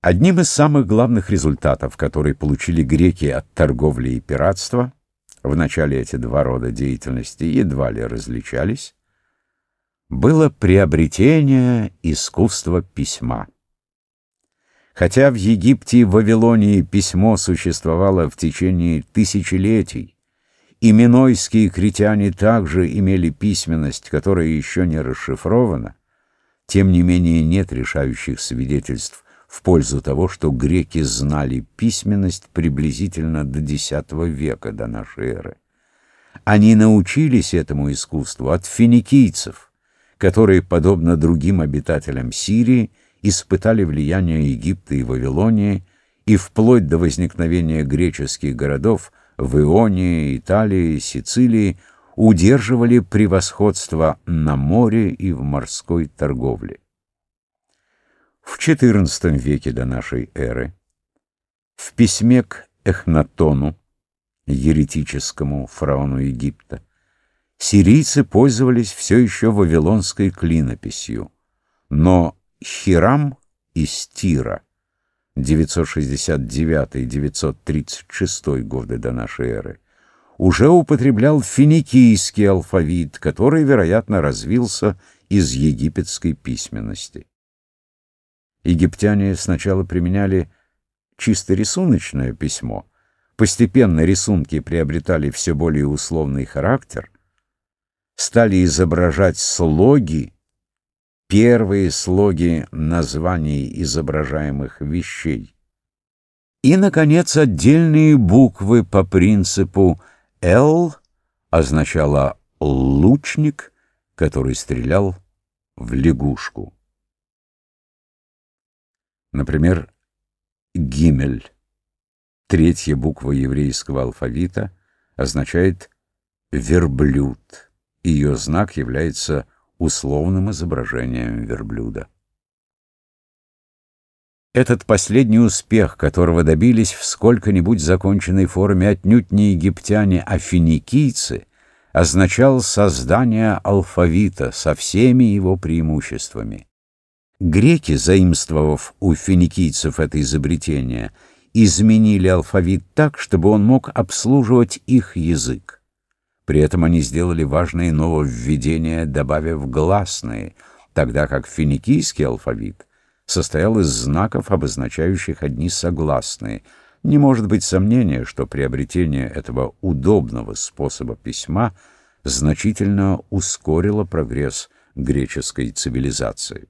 Одним из самых главных результатов, которые получили греки от торговли и пиратства, в начале эти два рода деятельности едва ли различались, было приобретение искусства письма. Хотя в Египте и Вавилонии письмо существовало в течение тысячелетий, и минойские критяне также имели письменность, которая еще не расшифрована, тем не менее нет решающих свидетельств в пользу того, что греки знали письменность приблизительно до X века до нашей эры. Они научились этому искусству от финикийцев, которые, подобно другим обитателям Сирии, испытали влияние Египта и Вавилонии и вплоть до возникновения греческих городов в Ионии, Италии, Сицилии удерживали превосходство на море и в морской торговле. В XIV веке до нашей эры в письме к Эхнатону, еретическому фараону Египта, сирийцы пользовались все еще вавилонской клинописью, но Хирам из Тира 969-936 годы до нашей эры уже употреблял финикийский алфавит, который, вероятно, развился из египетской письменности. Египтяне сначала применяли чисто рисуночное письмо. Постепенно рисунки приобретали все более условный характер, стали изображать слоги, первые слоги названий изображаемых вещей. И, наконец, отдельные буквы по принципу «Л» означало «лучник», который стрелял в лягушку. Например, «гимель», третья буква еврейского алфавита, означает «верблюд». Ее знак является условным изображением верблюда. Этот последний успех, которого добились в сколько-нибудь законченной форме отнюдь не египтяне, а финикийцы, означал создание алфавита со всеми его преимуществами. Греки, заимствовав у финикийцев это изобретение, изменили алфавит так, чтобы он мог обслуживать их язык. При этом они сделали важные нововведения, добавив гласные, тогда как финикийский алфавит состоял из знаков, обозначающих одни согласные. Не может быть сомнения, что приобретение этого удобного способа письма значительно ускорило прогресс греческой цивилизации.